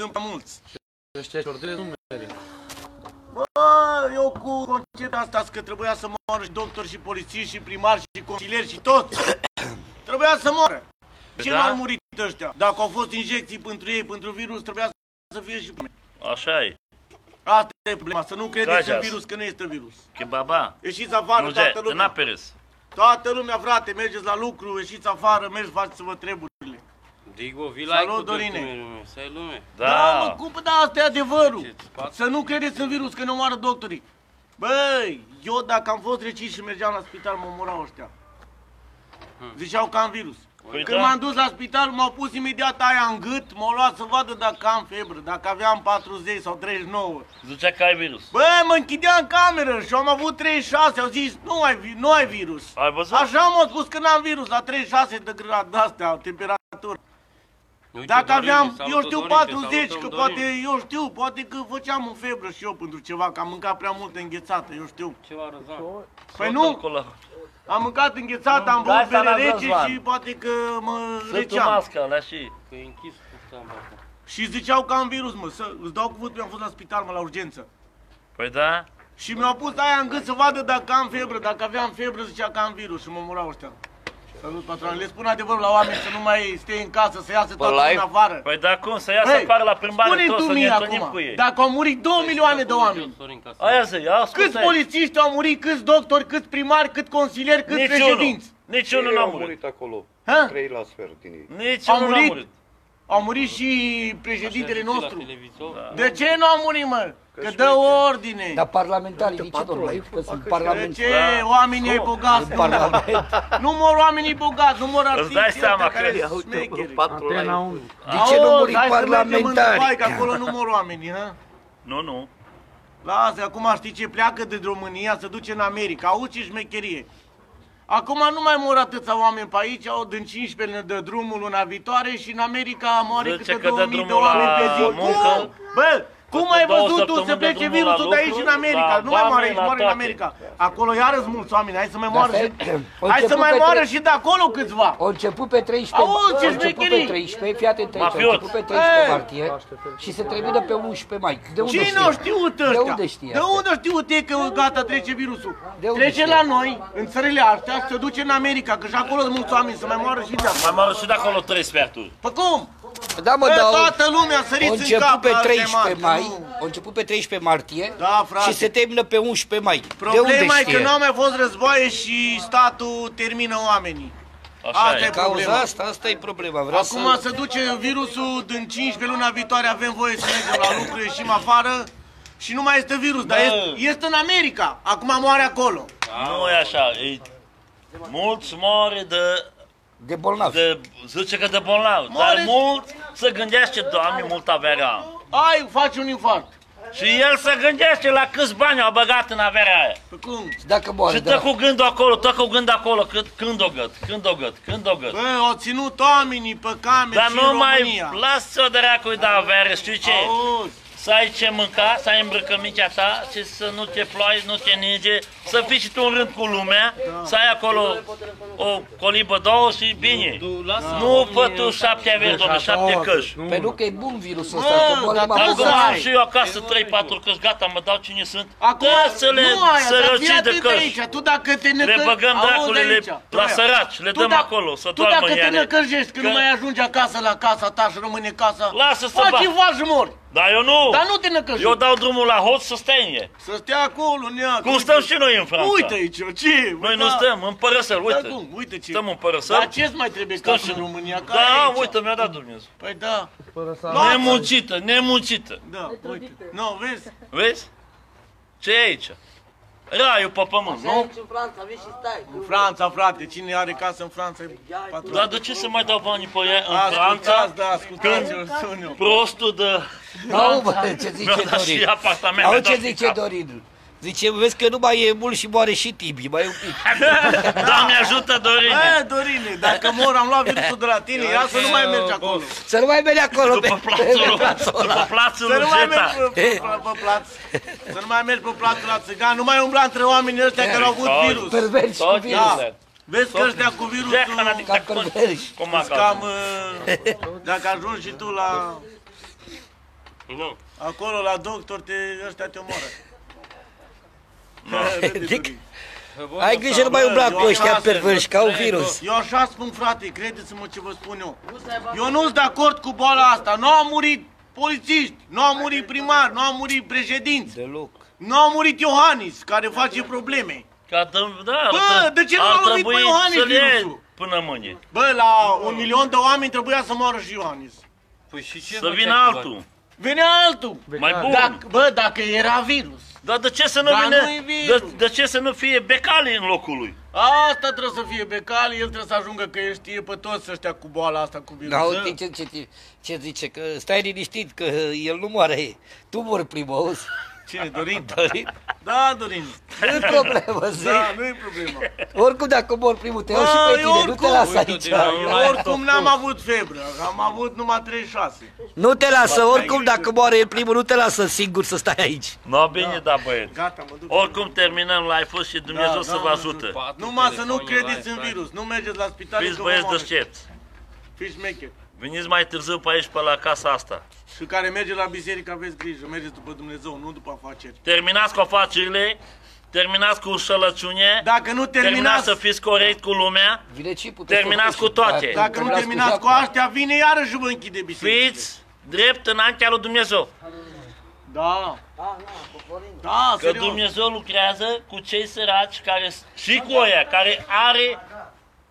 sunt prea mulți. Ăștia ordine nu merg. Bă, eu cu conceptul asta că trebuia să moară și doctori și polițiști și primari și consilieri și toți. trebuia să moară. Ce Da? n-au murit ăștia? Dacă au fost injecții pentru ei, pentru virus, trebuia să fie și pentru Așa e. Asta e problema, să nu credeți în Cajas. virus, că nu este virus. Kebaba. Ieșiți afară, Nu toată de, lumea. n-a peres. Toată lumea, frate, mergeți la lucru, ieșiți afară, mergi, faceți-vă treburile. Digo, vii la Salut, cu Dorine. lume. Să ai lume. Da, Da. mă, cum, da, asta e adevărul. Ce, spate? Să nu credeți în virus, că ne omoară doctorii. Băi, eu dacă am fost recis și mergeam la spital, mă omorau ăștia. Ziceau că am virus. Păi Când da. m-am dus la spital, m-au pus imediat aia în gât, m-au luat să vadă dacă am febră, dacă aveam 40 sau 39. Zicea că ai virus. Bă, mă închidea în cameră și am avut 36, au zis, nu ai, vi- nu ai virus. Ai văzut? Așa m-au spus că n-am virus, la 36 de grad de-astea, temperatură. Uite, Dacă Dorine, aveam, salut, eu știu, Dorine, 40, salutăm, că Dorine. poate, eu știu, poate că făceam o febră și eu pentru ceva, că am mâncat prea multă înghețată, eu știu. Ceva răzat. Păi Sunt nu, acolo. am mâncat înghețată, am Hai băut să bere n-am rece Răzvan. și poate că mă Sunt răceam. masca alea și... Că e închis cu stamba acum. Și ziceau că am virus, mă, să, îți dau cuvântul, am fost la spital, mă, la urgență. Păi da? Și mi-au pus aia în gât să vadă dacă am febră, dacă aveam febră zicea că am virus și mă murau ăștia. Salut, patron. Le spun adevărul la oameni să nu mai stai în casă, să iasă toată live? lumea afară. Păi da cum? Să iasă Băi, afară la plimbare spune-mi toți, tu să ne mie întâlnim acum, cu ei. dacă au murit 2 milioane de oameni, Sorin, ca să- Aia zi, ia ascultă câți polițiști au murit, câți doctori, câți primari, câți consilieri, câți Niciunul. președinți? Niciunul Ei n-a au murit. murit acolo. Ha? Trei la sfert din ei. Niciunul n-a murit? Murit. Au murit și președintele Așa zice nostru. La televizor. De ce nu au murit, mă? Că dă ordine. Dar parlamentarii, de ce domnule? Că sunt De parlamentari. ce oamenii ai bogați? nu mor? Nu mor oamenii bogați, nu mor artiștii dai seama ăștia care că- sunt șmecheri. Antena 1. De ce nu Auzi, muri hai să mergem în Dubai, parlamentari? că acolo nu mor oamenii, ha? Nu, nu. Lasă, acum știi ce pleacă de România, se duce în America, auzi ce șmecherie. Acum nu mai mor atâția oameni pe aici, au din 15 ne dă drumul luna viitoare și în America moare Zice câte că dă 2000 de drumul la oameni pe zi. muncă. Cum? Bă, cum Peste ai două văzut tu săptămâni să dă plece drumul virusul la de aici lucru, în America? la Nu mai moare vame, aici, la moare în toate. America. Acolo iarăși mulți oameni, hai să mai moară Dar și... fe- au Hai să început mai pe moară trei- și de acolo câțiva. Au început pe 13, Auzi, ce au început pe șmecherii! 13, fii atent aici, au Mafiot. început pe 13 Ei! martie și se termină pe 11 mai. De unde Cine știi? au știut ăștia? De unde știi De asta? unde știut ei că gata trece virusul? De unde Trece știi? la noi, în țările astea, și se duce în America, că și acolo sunt mulți oameni, să mai moară și de acolo. Mai moară și de acolo trei sferturi. Păi cum? Da, mă, Bă, dar au- toată lumea au săriți în început cap pe la 13 Altemar, mai, nu. au început pe 13 martie Da, frate. și se termină pe 11 mai. De unde Problema e că știe? nu au mai fost războaie și statul termină oamenii. Așa Asta e. e Cauza problema. asta, asta e problema. Vreau Acum să... se duce virusul din 15 luna viitoare, avem voie să mergem la lucru, ieșim afară și nu mai este virus, dar Bă. este, este în America. Acum moare acolo. Nu e așa. E... Mulți moare de, De bolnav. de, zice că de bolnav, dar Moare- mulți se gândește, Doamne, mult averea am. Ai, faci un infarct. Și el se gândește la câți bani au băgat în averea aia. Pe cum? Dacă moare, Și da. tă cu gândul acolo, tă cu gândul acolo, când, când o găt, când o găt, când o găt. Bă, au ținut oamenii pe camere Dar și nu în mai România. lasă-o de reacui de avere, știi ce? Auzi, Să ai ce mânca, să ai îmbrăcămicea ta și să nu te ploi, nu te ninge, să fii și tu în rând cu lumea, să ai acolo o colibă, două și bine. Tu lasă Nu fă tu șapte averi, domnule, șapte căși. Pentru că e bun virusul Bă, ăsta, că moare dar mai trebuie Acum să puțin. am ai. și eu acasă 3-4 căși, gata, mă dau cine sunt. Acum, Da, să le nu aia, dar fii sărăci de atent căși. aici. Tu dacă te năcă... Le băgăm Auzi dracului, le- aici, la Troia. săraci, le Tu dăm da- acolo, să Tu doarmă dacă în te ele. năcăjești, că, Că- nu mai ajungi acasă la casa ta și rămâne casa, Lasă să faci fac. infarct și mori. Dar eu nu. Dar nu te năcăjești. Eu dau drumul la hoț să stea în e. Să stea acolo, nea. Cum stăm și noi în Franța. Uite aici, ce? Bă, Noi nu da. stăm în Părăsăl, Da, uite. cum? Uite ce. Stăm în Părăsăl. Dar ce-ți mai trebuie Stăm ca și- în România? Ca Da, aici? uite, mi-a dat Dumnezeu. Păi da, Fără să Lasă. Nemuncită, nemuncită. da, uite. Nu, vezi? Vezi? Ce e aici? Raiul pe pământ, nu? Aici în Franța, vezi și stai. În Franța, frate, cine are casă în Franța e patru. Dar de ce să mai dau banii pe ea în Ascultați, Franța? da, ascultați-o, sun eu. Prostul de... Au, bă, ce Mi-a zice dat și Dorin. apartament. Au mi-a ce dat zice și cap. Dorin. Zice, vezi că nu mai e mult și moare și Tibi, mai e un pic. Doamne ajută, Dorine! E, Dorine, dacă mor, am luat virusul de la tine, ia să nu mai mergi acolo. Să nu mai mergi acolo După pe, plațul, pe plațul ăla. după plațul Să nu mai Lugeta. mergi pe, pe, pe, pe plaț. Să nu mai mergi pe plațul la țigan, nu mai umbla între oamenii ăștia care au avut Toți. virus. Perversi cu Toți virus. virusele. Vezi că ăștia cu Jack virusul Hanadic, Ca perversi. Cum sunt cam... uh, Dacă ajungi și tu la... Nu. Acolo la doctor te, ăștia te omoară. Zic, ai grijă nu mai umbla cu ăștia perverși, ca un virus. Eu așa spun, frate, credeți-mă ce vă spun eu. Eu nu sunt de acord cu boala asta. Nu au murit polițiști, nu au murit primari, nu au murit președinți, Deloc. nu au murit Iohannis, care face probleme. Ca de, da, Bă, ar- de ce nu ar l-a lovit trebui pe Iohannis să le ia virusul? până mâine. Bă, la un milion de oameni trebuia să moară și Iohannis. Păi și ce Să făcea vină cu altul. Venea altul. Mai bun. Dacă, bă, dacă era virus. Dar de ce să nu Dar vină, nu-i virus. de, de ce să nu fie becali în locul lui? Asta trebuie să fie Becali, el trebuie să ajungă că el știe pe toți ăștia cu boala asta, cu Da, virusul. uite ce, ce, ce zice, că stai liniștit, că el nu moare, tu mori primul, auzi? Cine, Dorin? Dorin? Da, Dorin. Nu-i problemă, zic. Da, nu e problema. Oricum dacă mor primul, te iau și Bă, pe tine, nu te oricum, las uite, aici. deja Eu oricum n-am avut febră, am avut numai 36. Nu te lasă, oricum dacă moare el primul, nu te lasă singur să stai aici. No, bine, da, băieți. Gata, mă duc. Oricum terminăm live-ul și Dumnezeu Da, să da, vă mă ajută. Patru Numai să nu telefoane credeți la în stai. virus, nu mergeți la spital. Fiți că vă băieți moare. deștepți. Fiți șmecher. Veniți mai târziu pe aici, pe la casa asta. Și care merge la biserică, aveți grijă, mergeți după Dumnezeu, nu după afaceri. Terminați cu afacerile, terminați cu șălăciune, Dacă nu terminați terminați, să fiți corect cu lumea, Vine cipul, Terminați cu toate. dacă nu terminați cu astea, vine iarăși și vă închide biserica. fiți drept înaintea lui Dumnezeu. Da. Da, Că serios. Dumnezeu lucrează cu cei săraci care, și cu oia care are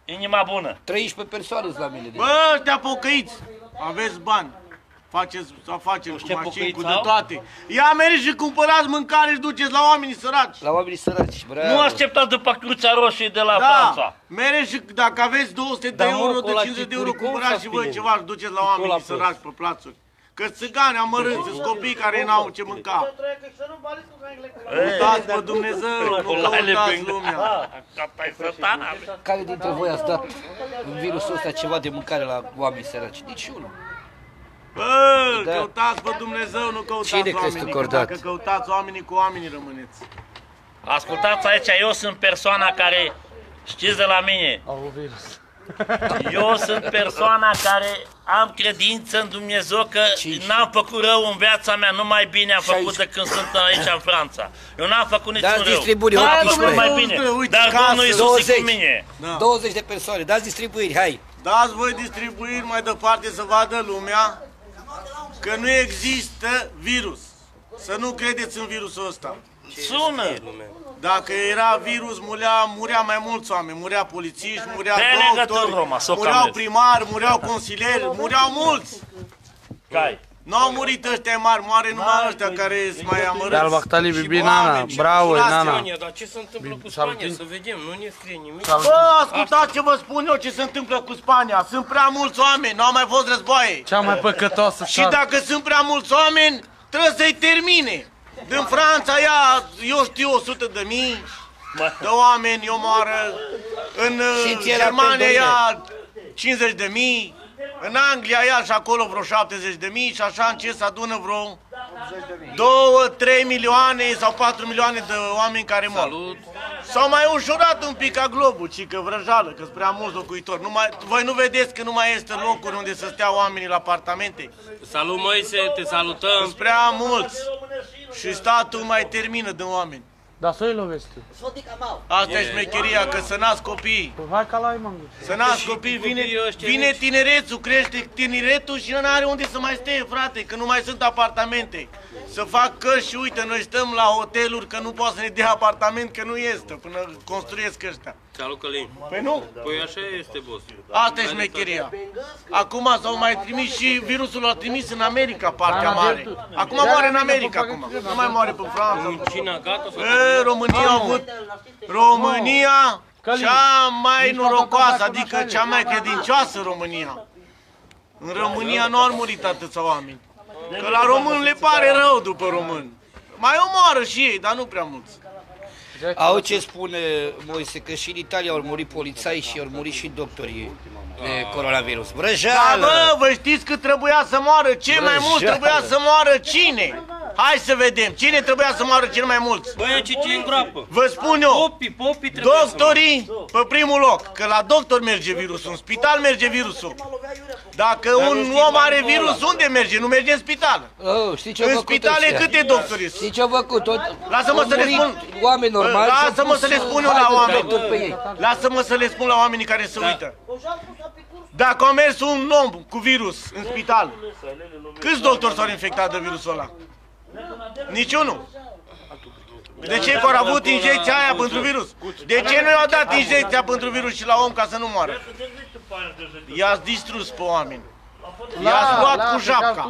inima bună. 13 persoane sunt la mine. deci. Bă, ăștia pocăiți, aveți bani. Faceți afaceri cu ce mașini, pocăiți cu de au? toate. Ia meriți și cumpărați mâncare și duceți la oamenii săraci. La oamenii săraci, bravo. Nu așteptați după Crucea Roșie de la Da, Franța. mereți și dacă aveți 200 de Da, mă, euro, de acolo 50 de euro, Chipuricon cumpărați și sau voi Spinel? ceva și duceți la oamenii Acolo a fost. săraci pe plațuri. Că țigani amărâți, sunt copii care n-au ce mânca. Căutați pe Dumnezeu, nu Colaile căutați pe- lumea. Asta e satana. Care dintre voi ați dat în virusul ăsta ceva de mâncare la oameni săraci? Niciunul. Bă, Da. căutați pe Dumnezeu, nu căutați Cine crezi tu oamenii, că că ori dat? dacă căutați oamenii cu oamenii rămâneți. Ascultați aici, eu sunt persoana care, știți de la mine, Au virus. Eu sunt persoana care am credință în Dumnezeu că n-am făcut rău în viața mea, numai bine am făcut Șaisprezece. de când sunt aici în Franța. Eu n-am făcut niciun Dați rău. distribuție, Am 18. făcut mai Dumnezeu, bine. uite, Dar casă, Domnul Iisus e 20. cu mine. Da. 20 de persoane, dați distribuiri, hai. Dați voi distribuiri mai departe să vadă lumea că nu există virus. Să nu credeți în virusul ăsta. Sună. Lumea. Dacă era virus, murea, murea mai mulți oameni. Murea polițiști, murea De legături, doctori, Roma, s-o mureau camezi. primari, mureau consilieri, mureau mulți. Cai. Nu au murit ăștia mari, moare numai ăștia care sunt mai amărâți. Dar Bactali, Și Bibi, cu Nana, oameni, și bravo, cu frații. Nana. Spania, dar ce se întâmplă cu Salut. Spania? Să vedem, nu ne scrie nimic. Bă, ascultați ce vă spun eu ce se întâmplă cu Spania. Sunt prea mulți oameni, n-au mai fost războaie. Cea mai păcătoasă Și țară. dacă sunt prea mulți oameni, trebuie să-i termine. Din Franța ia, eu știu, 100 de mii de oameni omoară. În Și uh, ție la Germania Tondone. ia 50 de mii. În Anglia ia și acolo vreo 70 de mii și așa încet se adună vreo 2-3 milioane sau 4 milioane de oameni care mor. Salut! S-au mai ușurat un pic ca globul, ci că vrăjală, că sunt prea mulți locuitori. Nu mai, voi nu vedeți că nu mai este locuri unde să stea oamenii la apartamente? Salut Moise, te salutăm! Sunt prea mulți și statul mai termină de oameni. Dar să-i lovesc tu. Asta e șmecheria, că să nasc copii. Păi Hai ca la ai, mangă. Să nasc copii, vine, copiii ăștia vine mici. tinerețul, crește tineretul și nu are unde să mai stea, frate, că nu mai sunt apartamente. Să fac căști și uite, noi stăm la hoteluri că nu poate să ne dea apartament, că nu este, până construiesc ăștia. Salut Călin! Păi nu, Păi așa este, boss. asta e șmecheria. Acum s-au mai trimis și virusul l-a trimis în America, partea mare. Acum moare în America acum, nu mai moare pe Franța. În China gata sau E, România a avut România cea mai norocoasă, adică cea mai credincioasă România. În România nu au murit atâția oameni. Că la român le pare rău după român. Mai omoară și ei, dar nu prea mulți. Au ce spune Moise, că și în Italia au murit polițai și au murit și doctorii de coronavirus. Dar Vrăjeală! bă, vă știți că trebuia să moară? Ce mai mult Vrăjeală. trebuia să moară cine? Hai să vedem. Cine trebuia să moară cel mai mult? Băi, ce ce în groapă? Vă spun eu. Popii, popii trebuie să Doctorii pe primul loc, că la doctor merge virusul, în spital merge virusul. Dacă Dar nu un știi om are bandul virus, ăla. unde merge? Nu merge în spital. Oh, știi ce au În făcut spitale ăștia? câte doctori sunt? Știi ce au făcut? Tot, Lasă-mă au să le murit spun. Oameni normali și au Lasă-mă pus, să le spun eu uh, la haide, oameni. doctor pe ei. Lasă-mă să le spun la oamenii care se Da. uită. Dacă a mers un om cu virus în spital, câți doctori s-au infectat de virusul ăla? Niciunul. De ce că au avut injecția aia pentru virus? De ce nu i-au dat injecția pentru virus și la om ca să nu moară? I-ați distrus pe oameni. I-ați luat cu japca.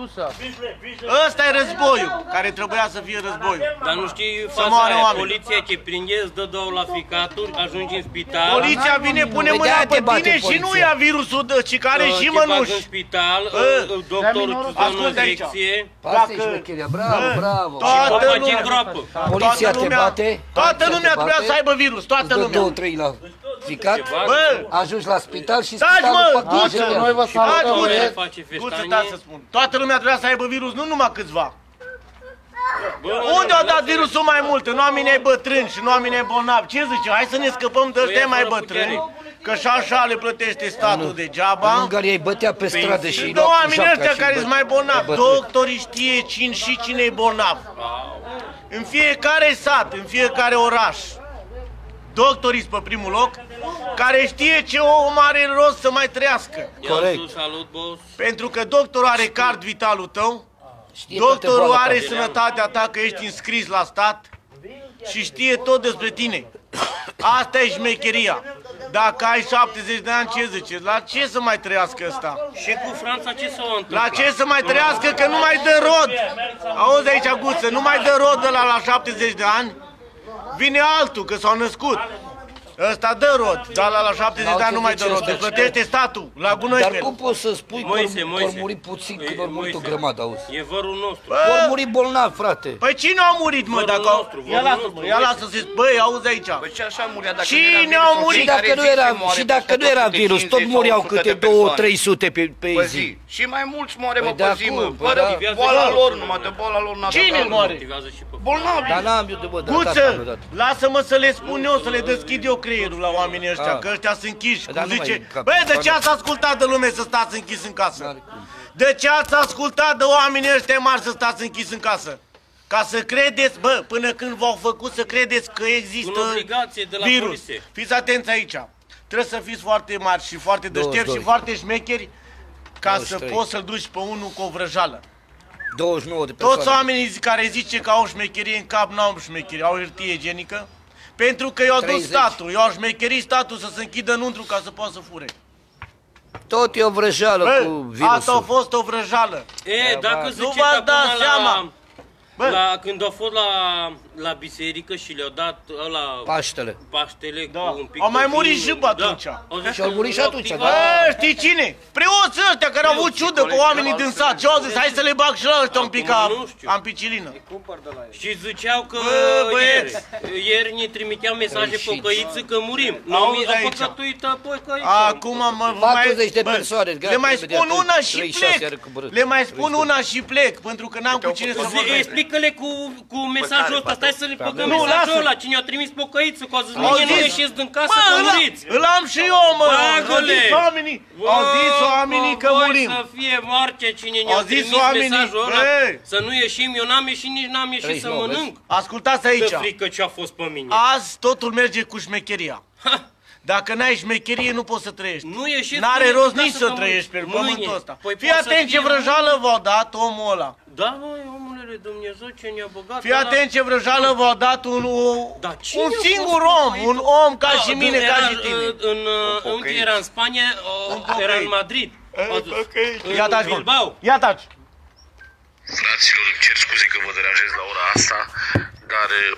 Ăsta e războiul, care trebuia să fie războiul. Dar nu știi Să faza moară aia, oameni. poliția te prinde, îți dă două la ficaturi, ajungi în spital, Poliția vine, pune Păi mâna de-aia te pe bate tine și nu poliția. ia virusul, de, ci care uh, și te bagă în mănuși. spital, Bă, uh, doctorul îți dă o ascultă aici. injecție, Asta e Dacă- șmecheria, bravo, bravo. toată popa ce lumea- groapă. Poliția toată te lumea, bate, Toată poliția lumea te trebuia bate, să aibă virus, îți toată dă lumea. Două, trei la ficat, Bă, ajungi la spital și Taci, spitalul mă, fac guță! injecția. Noi vă Taci, salutăm, guță! băieți. face Guță, feștanie. ta să spun. Toată lumea trebuia să aibă virus, nu numai câțiva. Bă, Unde au dat virusul mai mult? În oamenii ai bătrâni și în oamenii ai bolnavi. Ce zice? Hai să ne scăpăm de ăștia e mai fără bătrâni. putere. Că și așa le plătește statul În degeaba. Ungaria îi bătea pe stradă și îi De lua cu oamenii japca ăștia și care îi sunt bă- mai bolnavi. îi bătea. Doctorii știe cine și cine e bolnav. În fiecare sat, în fiecare oraș. Doctorii sunt pe primul loc, care știe ce om are rost să mai trăiască. Corect. Iasu, salut, boss. Pentru că doctorul are card vitalul tău, Știe toate doctorul boala are ta. sănătatea ta că ești înscris la stat și știe tot despre tine. Asta e șmecheria. Dacă ai 70 de ani, ce zice? La ce să mai trăiască ăsta? Și cu Franța ce s-a La întâmplat? ce să mai trăiască că nu mai dă rod? Auzi aici, Guță, nu mai dă rod de la la 70 de ani? Vine altul, că s-au născut. Ăsta dă rod, dar la la 70 de ani nu mai dă rod. Îți plătește statul, la gunoi Dar pe el. cum poți să spui că Moise, ori- Moise. ori muri puțin când E, ori murit o Moise. grămadă, auzi? E vărul nostru. Ori Bă, muri bolnav, frate. Păi cine a murit, mă, Vărul dacă au... nostru, Ia vărul lasă, nostru, mă, ia Moise. lasă să Băi, auzi aici. Păi ce așa murea dacă Cine nu era au virusul? murit? Și Cei dacă care nu zic era, se moare și peste dacă nu era 150 virus, tot sau mureau 100 câte de 2 persoane. 300 pe, pe Pe zi. zi. Și mai mulți moare, Păi mă, de pe zi, acum, mă. păi Fără da. boala lor, numai de boala lor n-a Cine moare? Activează și pe Bolnavi. Dar n-am eu de bă, dar gata, am Guță, dat. lasă-mă să le spun eu, să le deschid eu creierul la oamenii ăștia, Ah. că ăștia sunt închiși. Dar Cum nu mai zice, încap- băi, de ce Doamne. ați ascultat de lume să stați închis în casă? N-are cum. De ce ați ascultat de oamenii ăștia mari să stați închis în casă? Ca să credeți, bă, până când v-au făcut să credeți că există În obligație de la virus. poliție. Fiți atenți aici. Trebuie să fiți foarte mari și foarte deștepți 22. și foarte șmecheri ca să 23. poți să-l duci pe unul cu o vrăjală. 29 de persoane. Toți oamenii care zice că au șmecherie în cap, n-au șmecherie, au hârtie igienică. Pentru că i-au dus 30. statul, i-au șmecherit statul să se închidă înăuntru ca să poată să fure. Tot e o vrăjeală Bă, cu asta a virusul. fost o vrăjală. E, dacă Nu ziceți v-ați acum dat la, seama. Bă. la, când au fost la, la biserică și le-au dat ăla Paștele. paștele Da. cu un pic Au mai de murit vin, și pe atunci. Da. Au zis Și au că murit și l-au atunci, activat. Bă, știi cine? Preoții ăștia care au avut ciudă pe oamenii din sat. Ce au zis? Hai să le bag și la ăștia un pic Acum ca nu știu. ampicilină. Și ziceau că Bă, băieți. ieri, ieri ne trimiteau mesaje pe Ieșiți. căiță că murim. Nu Auzi mi au aici. păcătuit apoi căiță. Acum mă vă 40 de bă, persoane, gata, Le mai imediat, spun una și 36 are plec. coborât. Le mai spun una și plec, pentru că n-am cu cine să Zi, vorbesc. explică-le cu, cu mesajul ăsta, stai să le băgăm Nu, mesajul lasă. ăla, cine a trimis pocăiță, că au zis, Au mâine nu zis- ieșiți din casă, Mă, că îl, muriți. îl am și eu, mă! Au Bagă-le! zis oamenii, au zis oamenii că Bă, voi murim. să fie moarte cine ne-a Au zis trimis oamenii, mesajul ăla, băi. să nu ieșim, eu n-am ieșit, nici n-am ieșit să 39, mănânc. Ascultați De aici. frică ce a fost pe mine. Azi totul merge cu șmecheria. Dacă n-ai șmecherie, nu poți să trăiești. Nu ieșiți N-are mâine rost din nici casă să că trăiești pe mâine. pământul ăsta. Păi Fii poate să atent ce fie vrăjală v-a dat omul ăla. Da, măi, omule de Dumnezeu, ce ne-a băgat Fii ăla. atent ce vrăjală v-a dat un, un, Da, cine un a fost singur cu om, pocăitul? un om ca Da, și când mine, era, ca și tine. uh, În, uh, unde era în Spania, uh, era în Madrid. A dus. În Ia taci, mă. Bilbao. Ia taci. Fraților, îmi cer scuze că vă deranjez la ora asta, dar eh,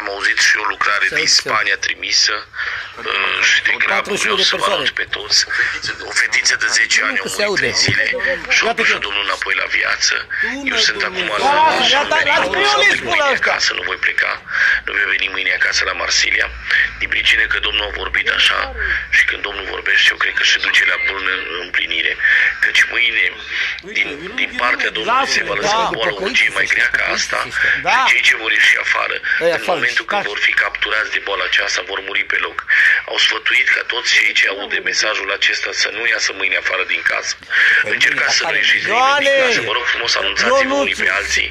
am auzit și o lucrare Să din zicem. Spania trimisă uh, și de clavă 41 vreau de să vă persoane. arăt pe toți. O fetiță de 10 ani a că se murit aude. 3 zile și a dus domnul înapoi la viață. Eu sunt acum la Da, și da, am da, venit dați să priorit, plec spune mâine asta. acasă, nu voi pleca. Nu voi veni mâine acasă la Marsilia. Din pricine că domnul a vorbit așa și când domnul vorbește, eu cred că se duce la bună împlinire. Căci mâine, din, din partea domnului, se va lăsa da. o boală urgie mai grea ca asta Da. și cei ce vor ieși afară, Aia în falși. momentul când vor fi capturați de boala aceasta, vor muri pe loc. Au sfătuit ca toți cei ce aud de mesajul acesta să nu iasă mâine afară din casă. Încercați să nu ieșiți nimeni din Doamne! casă. Vă rog frumos, anunțați-vă Ionuț! unii pe alții.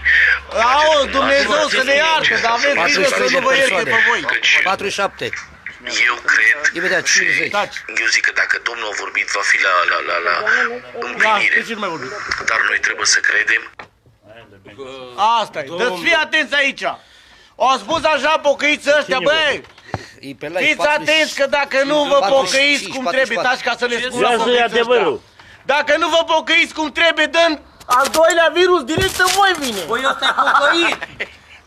Au, Faceți Dumnezeu să ne ierte, dar aveți grijă să nu vă ierte pe voi. Căci 47. eu cred Imediat, și 50. Taci. eu zic că dacă Domnul a vorbit, va fi la, la, la, la Da, împlinire. de ce nu mai vorbim? Dar noi trebuie să credem Asta e. Deci fii atenți aici. Au spus așa pocăiți ăștia, băi, E pe live, fiți 40 atenți că dacă nu vă 45, pocăiți cum trebuie, 44. taci ca să le spun Ia la zi pocăiți adevărul. ăștia. Dacă nu vă pocăiți cum trebuie, dăm al doilea virus direct în voi vine. Păi ăsta e pocăit.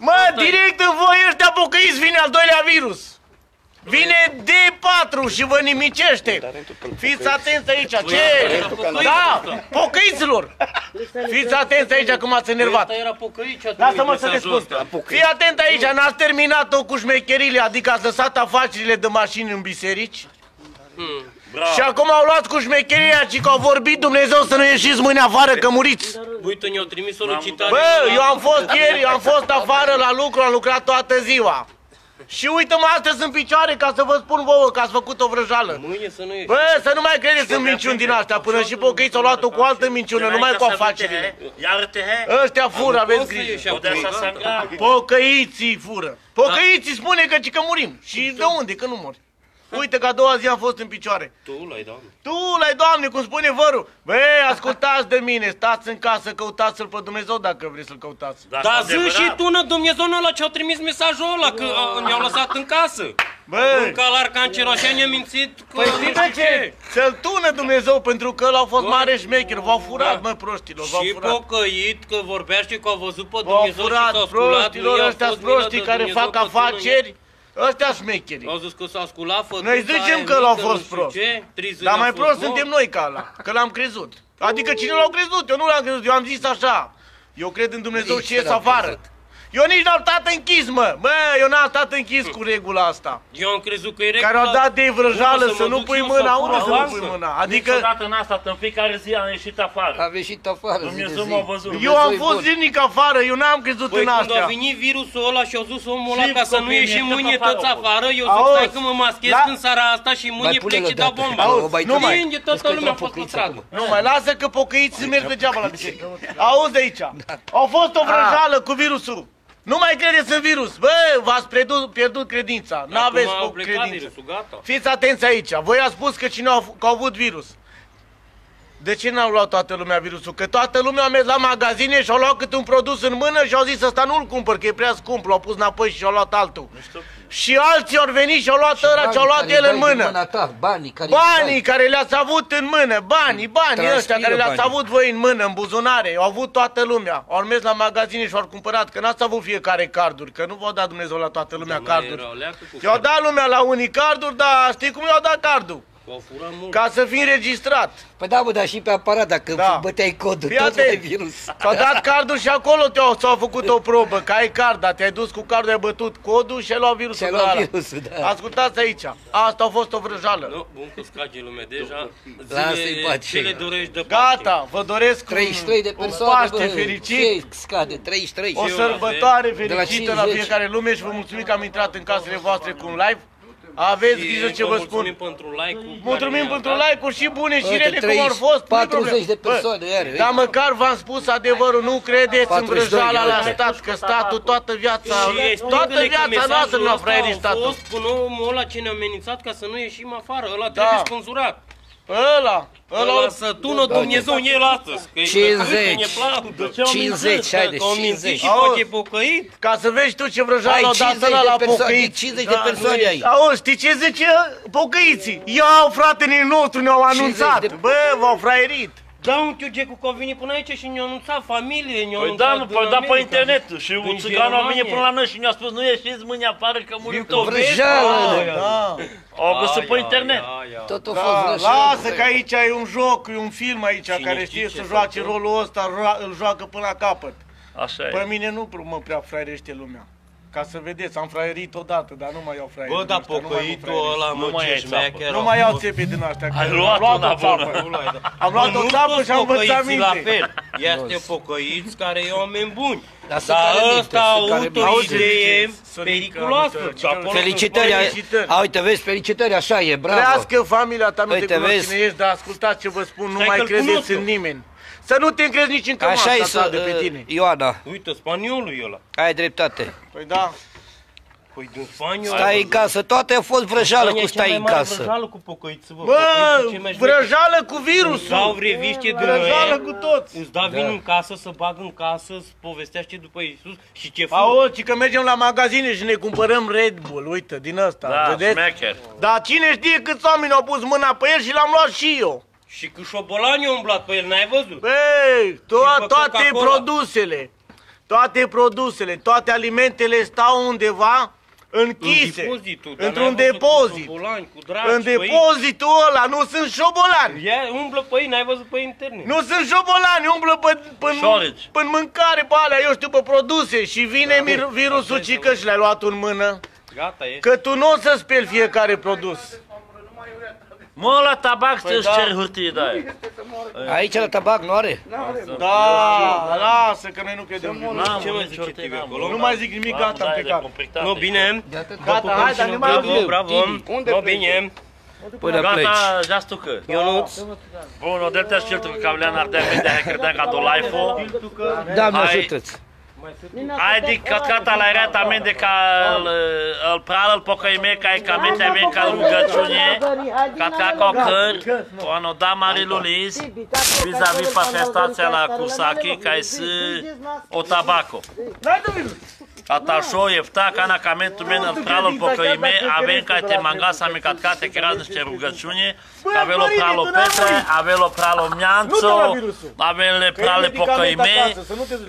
Mă, direct în voi ăștia pocăiți vine al doilea virus. Vine D4 și vă nimicește. Fiți atenți aici, ce? Da, pocăiților. Fiți atenți aici cum ați enervat. Ăsta era pocăit și a Lasă-mă trimis să le mesajul spun. ăsta. Fii atent aici, n-ați terminat-o cu șmecherile, adică ați lăsat afacerile de mașini în biserici. Și acum au luat cu șmecheria și că au vorbit Dumnezeu să nu ieșiți mâine afară că muriți. Uite, ne-au trimis solicitare. Bă, eu am fost ieri, am fost afară la lucru, am lucrat toată ziua. Și uite-mă, astăzi în picioare ca să vă spun vouă că ați făcut o vrăjală. Mâine să nu ieși. Bă, să nu mai credeți în minciuni din astea, până și pocăiți au luat-o cu altă minciună, numai cu afacerile. Iarăte, he? Ăștia fură, aveți Poți să grijă. ieși Odessa acum, gata. sangra. Pocăiții fură. Pocăiții spune că, ci că murim. Și de unde, că nu mori? Uite că a doua zi am fost în picioare. Tu l-ai, doamne. Tu, lai doamne, cum spune vărul. Băi, ascultați de mine, stați în casă, căutați-l pe Dumnezeu dacă vreți să-l căutați. Dar Dar cu zi adevărat. și tu, nă, Dumnezeu ăla ce-au trimis mesajul ăla, că a, ne-au lăsat în casă. Băi, Un calar canceroșen ne-a mințit că păi nu știi știu de ce? Să-l tună Dumnezeu pentru că l-au fost Bă, mare șmecher, v-au furat, da. mă, proștilor, v-au Și furat. pocăit că vorbea și că au văzut pe V-au Dumnezeu și s-au furat, sculat. proștilor, mie a ăștia fost sunt proștii milă de care Dumnezeu fac pe tână. Afaceri, ăștia șmecheri. Au zis că s-au sculat fătuța Noi zicem aia că l-au mică, fost nu știu prost. ce, trei zile Dar au mai fost prost mort. suntem noi ca ăla, că l-am crezut. Adică cine l-au crezut? Eu nu l-am crezut, eu am zis așa. Eu cred în Dumnezeu Nici și ies n-am afară. crezut. Eu nici n-am stat închis, mă! Bă, eu n-am stat închis cu regula asta. Eu am crezut că e Care au dat de vrăjală să nu pui mâna, unde să nu pui mâna? Adică Niciodată n-a stat, în fiecare zi am ieșit afară. A ieșit afară zi de Dumnezeu zi. m-a văzut. eu am Dumnezeu e fost bun. zilnic afară, eu n-am crezut Păi în când a astea. venit virusul ăla și au zis omul ăla Și ca să nu copiii ieșim mei, mâine tot afară toți au fost. afară, eu zic Auzi, stai că mă maschez la- în seara asta și mâine Mai plec pune-l și dau odată. bomba. Auzi, mai nu mai. Plânge, toată lumea a fost pe stradă. Nu mai lasă că pocăiți merg degeaba la biserică. Auzi de aici. Au fost o vrăjală cu virusul. Nu mai credeți în virus. Bă, v-ați pierdut, pierdut credința. N-aveți Acum au o plecat credință. virusul, gata. Fiți atenți aici. Voi ați spus că cine au, că au avut virus. De ce n-au luat toată lumea virusul? Că toată lumea a mers la magazine și au luat câte un produs în mână și au zis ăsta nu-l cumpăr, că e prea scump. L-au pus înapoi și au luat altul. Și alții au venit și au luat ăla ce au luat Banii el care în îi dai din mână. Mâna ta, banii care Banii îi care le-ați avut în mână, banii, banii Transpiră ăștia care le-ați banii. avut voi în mână, în buzunare, au avut toată lumea. Au mers la magazine și au cumpărat, că n-ați avut fiecare carduri, că nu v-au dat Dumnezeu la toată lumea Mai carduri. erau leacă cu I-au dat lumea la unii carduri, dar știi cum i-au dat cardul? Au furat mult. Ca să fii înregistrat. Păi da, bă, dar și pe aparat, dacă Da. băteai codul, Fii tot mai atent. virus. S-au dat cardul și acolo te-au, s-au făcut o probă, că ai card, dar te-ai dus cu cardul, ai bătut codul și ai luat virusul Și-ai de luat ăla. virusul, da. Ascultați aici, asta a fost o vrăjală. Nu, bun că scage lumea deja. Lasă-i Zile, pace. ce le dorești de pace. Gata, vă doresc 33 de un, un persoane, Paște bă, fericit. ce scade, 33. O eu sărbătoare De la fericită la 50. fiecare lume și vă mulțumim că am intrat în casele voastre cu un live. Aveți grijă ce vă Mulțumim spun. pentru like-ul. Mulțumim care pentru ne-a dat. like-uri și bune și Uite, rele cum 30, au fost. nu-i 40 problemă. de persoane, Bă, iar, uite. Dar măcar v-am spus adevărul, nu credeți în 42, vrăjala la uite. stat, că statul toată viața, Și toată explică-le că viața noastră mesajul ne-a ăsta fraierit a statul. fost până omul ăla ce ne-a amenințat ca să nu ieșim afară. Ăla Da. trebuie spânzurat. Ăla, ăla, Ăla să tună Dumnezeu în el astăzi. Că e 50. ne plaudă. 50, haide, Că au mințit 50. și Auzi. poate e pocăit. ca să vezi tu ce vrăjală Ai au dat 50 ăla de la persoane, pocăiți. 50 de persoane ai. Auzi, știi ce zice pocăiții? Iau, fratele nostru, ne-au 50 anunțat. de- Bă, v-au fraierit. Da, un Tiuge cu a venit până aici și ne-a anunțat familie, ne-a Păi anunțat da, mă, din păi da pe America. internet și un Din țigan a venit Germania. până la noi și ne-a spus nu ieșiți mâine afară că murim toți. Vrăjeală! Da. Au găsit pe Ai, internet. ai, ai, ai. Tot a Da, fost vrăjeală. lasă că aici e un joc, e un film aici Cine care știe știe ce să să joace facă. rolul ăsta, ro- îl joacă până la capăt. Așa Pe e. mine nu pr- mă prea fraierește lumea. Ca să vedeți, am fraierit odată, dar nu mai iau fraieri. Bă, din dar ăștia, nu mai mă pocăitul fraieresc. ăla, Nu mă, mai ce ai țapă. șmecher Nu a mai iau fost. țepe din astea. că Ai am luat luat una o țapă. bună. Nu l-ai dat. Am luat Bă, o nu țapă toți și am învățat pocăiții la minte. fel. Este pocăiți care e oameni buni. Dar sunt Dar care minte, ăsta a sunt care avut o minte. Auzi, idee Sonica, periculoasă. nu știu, Și acolo Felicitări, ai- Felicitări. a, uite, vezi, felicitări, așa e, bravo. Trească familia ta, nu Uite, te cunosc vezi? cine ești, dar ascultați ce vă spun, nu Stai mai că-l credeți cunosc în eu. nimeni. Să nu te încrezi nici în Așa e cămașa ta să, de pe uh, tine. Ioana, Uite, spaniolul ăla. ai dreptate. Păi da. Păi din spaniol. Stai în casă, toate a fost vrăjeală cu stai în casă. Vrăjală cu pocăiți, bă. Bă, Pocăiții cei mai șmecheri. vrăjală cu Îți dau virusul. vreviște din Vrăjală noi. cu toți. Îți da vin Da. în casă, să bag în casă, să povestește după Iisus și ce fă. Auzi, că mergem la magazine și ne cumpărăm Red Bull, uite, din ăsta, Da, vedeți? șmecher. Dar cine știe câți oameni au pus mâna pe el și l-am luat și eu. Și cu șobolani a umblat pe el, n-ai văzut? Băi, Și to- pe toate Coca-Cola. produsele, toate produsele, toate alimentele stau undeva închise, În depozitul, dar într-un n-ai văzut depozit. Cu șobolani, cu dragi, În pe ei. depozitul ăla nu sunt șobolani. Ia, umblă pe ei, n-ai văzut pe internet. Nu sunt șobolani, umblă pe, pe, Șorici. pe mâncare, pe alea, eu știu, pe produse și vine mir, virusul Așa și este. că și l-ai luat în mână. Gata, e. Că tu nu o să speli fiecare produs. Mă, la tabac să-ți da. cer hârtie de aia. Aici la tabac nu are? Da, lasă că noi nu credem. în virusul. N-am Ce mai nici zice hârtie, TV n-am. acolo? Nu mai zic nimic, Am, gata, am da, e de plecat. complicat. Nu, bine. Gata, hai, dar ne mai Bravo, auzim. bravo. Unde Nu, pleci? bine. Până pleci. Gata, já estou cá. Ionuț. Bun, o delta știu că Cavlean ar de de hacker ca do life. Doamne Ai- ajută-ți. Ai di căcata la era também de ca al pral al pocăime ca e came também ca rugăciune ca ca cocăr o ano da Mari Lulis vis-a-vis pa festația la Kusaki ca e să o tabaco. Ata šo je vta na kamentu men al pralo pokojime, a ven kaj te mangasa mi kad kate ke različite rugačunje, a velo pralo Petre, a velo pralo Mjanco, a vele prale pokojime,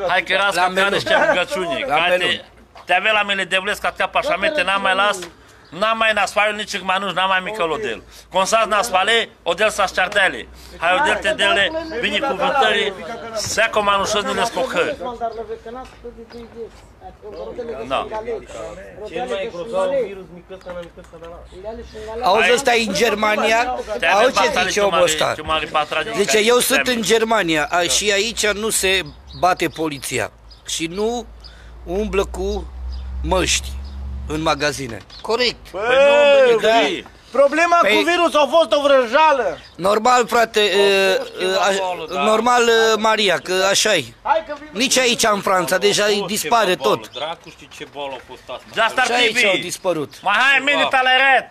hai ke raz La kad melun. različite rugačunje. La Kaj melun. te, te vela mi le devles kad ka pašamente nama las, nama je na svaju ničeg manuš, nama je Mikol odel. Consaz na svale, odel sa ščardeli. Hai odel te dele, vini cuvântări, seko manușăz ni le skokhă. Da. Cel mai grozav virus mic ăsta, n-am mic ăsta de la. Auzi, ăsta e în Germania? Auzi ce zice omul ăsta? Zice, eu sunt în Germania a, și aici nu se bate poliția și nu umblă cu măști în magazine. Corect. Bă, da. Problema Păi- cu virusul a fost o vrăjală. Normal, frate, uh, uh, a, normal, uh, Maria, că așa e. Hai că vin. Nici aici în Franța, deja îi dispare tot. Dracu știi ce bolă a fost asta. Já está Și aici au TV. dispărut. Mas hai mini taleret.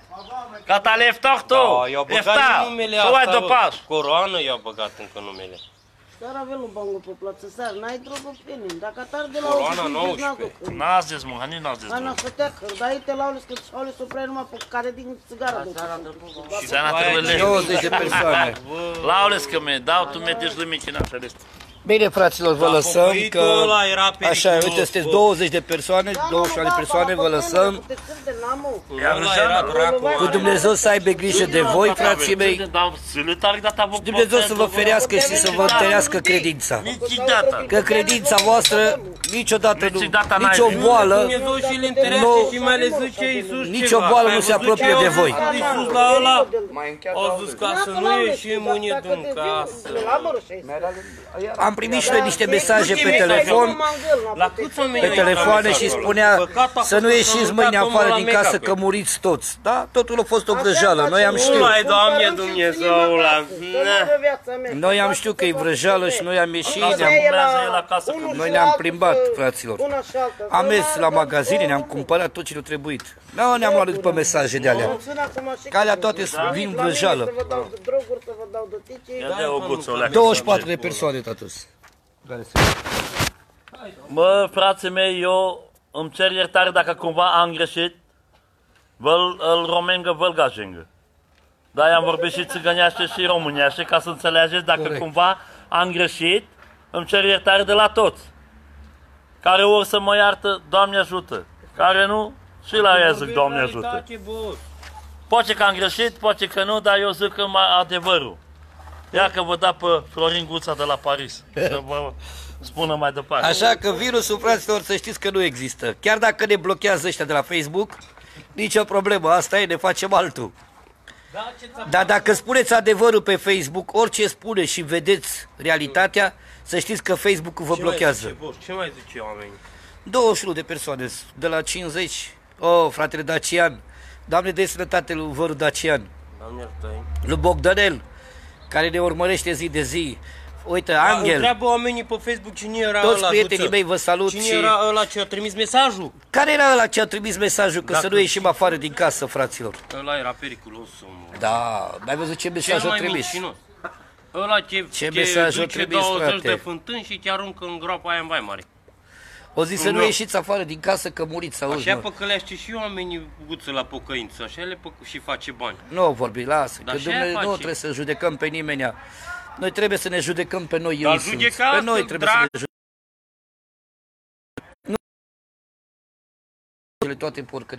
Ca ta leftoch tu. Da, i-au băgat Lefta. în numele Tu ai asta, do bă. pas. Coroană i-au băgat încă numele. Dar avem un bango pe plață sar, n-ai drogă penin. Dacă tar de la Coloana 150 19. n-a N-ați zis, mă, hani n-ați zis. Ana să te căr, dar uite la ulis că și-au supra numai pe care din țigară. Seara trebuie 20 de persoane. Laules că mi dau, tu mi deci lumii așa este. Bine, fraților, vă lăsăm pocăitul că... ăla era Așa, periculos, uite, sunteți bă. 20 de persoane, 21 de persoane, vă lăsăm. Ia Ăla era dracu. Cu Dumnezeu să aibă grijă de voi, frații mei. Dau silitar, gata, vă Și Dumnezeu să vă ferească și să vă întărească credința. Niciodată. Că credința voastră niciodată nu, Niciodată n-ai nicio zis. boală, Dumnezeu și îl interesează Nu. și mai le zice Iisus Nici ceva. o boală Ai nu se văzut apropie ce a de zis voi. Iisus la ăla, Mai încheiat au zis ca să nu ieșim mâine din casă. Am primit și noi niște mesaje pe telefon, La câți oameni pe au telefoane intrat și acolo? spunea Păcat a să fost nu că ieșiți s-a mâine mutat omul afară la din make-up. casă că muriți toți. Da? Totul a fost o vrăjeală, noi am Nu știut. mai, Doamne Dumnezeu, la... Noi am știut că e vrăjeală și noi am ieșit, Asta ne-am, e Urmează el acasă, că noi ne-am plimbat, fraților. Am mers la magazine, ne-am cumpărat tot ce ne-a trebuit. Nu ne-am luat după mesaje de alea. Că alea toate vin vrăjeală. Să vă dau droguri, să vă dau dătici. Ia de o guță, o leacă. 24 de persoane, tatus. Mă, frații mei, eu îmi cer iertare dacă cumva am greșit. Vă îl romengă, vă gajengă. Da, am vorbit și țigăneaște și româneaște ca să înțelegeți dacă Corect. cumva am greșit, îmi cer iertare de la toți. Care vor să mă iartă, Doamne ajută. Care nu, și la ea zic, Doamne ajută. Realitate, bă. Poate că am greșit, poate că nu, dar eu zic că mai adevărul. Ia că vă da pe Florin Guța de la Paris. Să vă spună mai departe. Așa că virusul, fraților, să știți că nu există. Chiar dacă ne blochează ăștia de la Facebook, nicio problemă, asta e, ne facem altul. Dar dacă spuneți adevărul pe Facebook, orice spune și vedeți realitatea, să știți că Facebook-ul vă Ce mai blochează. zice, bă? Ce mai zice oamenii? 21 de persoane, de la 50. Oh, fratele Dacian, Doamne de sănătate lui Văru Dacian, Doamne ajută lui Bogdanel, care ne urmărește zi de zi. Uite, Angel, Întreabă oamenii pe Facebook cine era toți ăla, prietenii Guță. mei vă salut Cine și... era ăla ce a trimis mesajul? Care era ăla ce a trimis mesajul că Dacă să nu ieșim afară din casă, fraților? Ăla era periculos, omul. Da, n-ai văzut ce Cel mesaj a mai trimis? mincinos. Ăla ce, Ce te mesaj a duce trimis, 20 frate? de fântâni și te aruncă în groapa aia în baie mare. O zis să nu Nu. ieșiți afară din casă că muriți, auzi, Așa mă. păcălește și oamenii guță la pocăință, așa le păc- și face bani. Nu vorbi, lasă, Dar că ce Dumnezeu face? nu trebuie să judecăm pe nimeni. Noi trebuie să ne judecăm pe noi Dar însuți. judecați, Pe noi că trebuie să drag- ne judecăm. Nu toate porcării.